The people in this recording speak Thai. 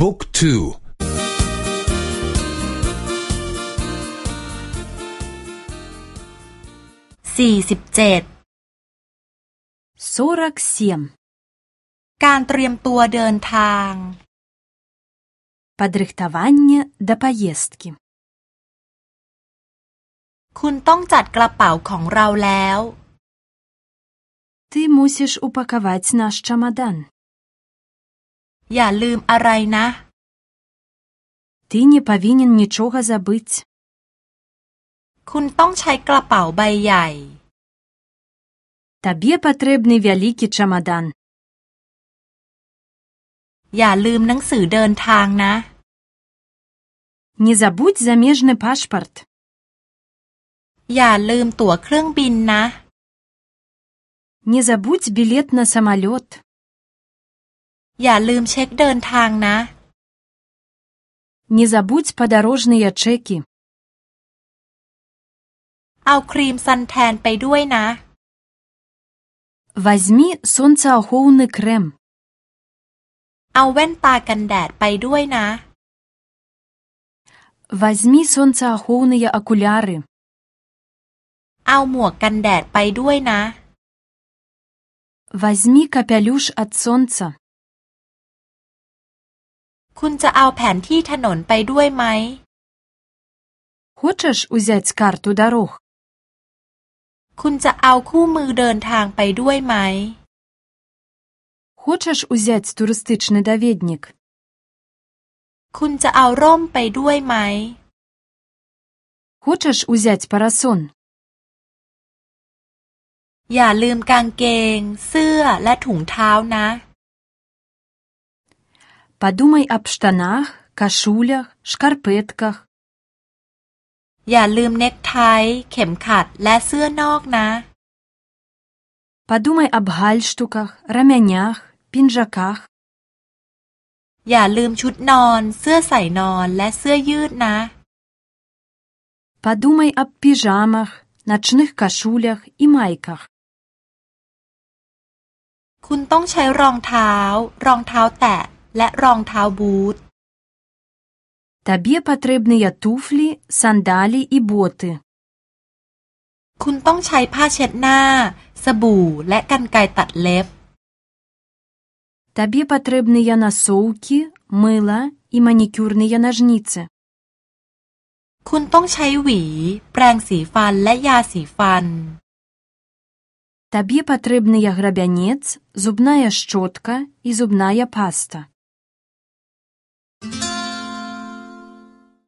บุ๊กทูสี่สิบเจ็ดการเตรียมตัวเดินทาง Падрыхтаванне да паездкі คุณต้องจัดกระเป๋าของเราแล้ว Ты мусіш упакаваць наш чамадан อย่าลืมอะไรนะ Ты не павінен нічога забыць คุณต้องใช้กระเป๋าใบใหญ่ Табе патрэбны вялікі чамадан อย่าลืมหนังสือเดินทางนะ Не забудь замежны пашпарт อย่าลืมตั๋วเครื่องบินนะ Не забудь билет на самолет อย่าลืมเช็คเดินทางนะ Не забудь падарожныя чэкі เอาครีมซันแทนไปด้วยนะ Возьми сонцеахоўны крэм เอาแว่นตากันแดดไปด้วยนะ Возьми сонцеахоўныя акуляры เอาหมวกกันแดดไปด้วยนะ Возьми капялюш ад сонца คุณจะเอาแผนที่ถนนไปด้วยไหม Хочаш узяць карту дарог คุณจะเอาคู่มือเดินทางไปด้วยไหม Хочаш узяць турыстычны даведнік คุณจะเอาร่มไปด้วยไหม Хочаш узяць парасон อย่าลืมกางเกง เสื้อและถุงเท้านะ Падумай аб штанах, кашулях, шкарпетках อย่าลืมเน็กไท เข็มขัดและเสื้อนอกนะ Падумай аб гальштуках, рамянях, пінжаках อย่าลืมชุดนอน เสื้อใส่นอนและเสื้อยืดนะ Падумай аб піжамах, начных кашулях і майках คุณต้องใช้รองเท้า รองเท้าแตะ และรองเท้าบูท Табе патрэбныя туфлі, сандалі і боты. คุณต้องใช้ผ้าเช็ดหน้า สบู่และกรรไกรตัดเล็บ Табе патрэбныя насоўкі, мыла і манікюрныя нажніцы. คุณต้องใช้หวี แปรงสีฟันและยาสีฟัน Табе патрэбныя грабянец, зубная шчотка і зубная паста.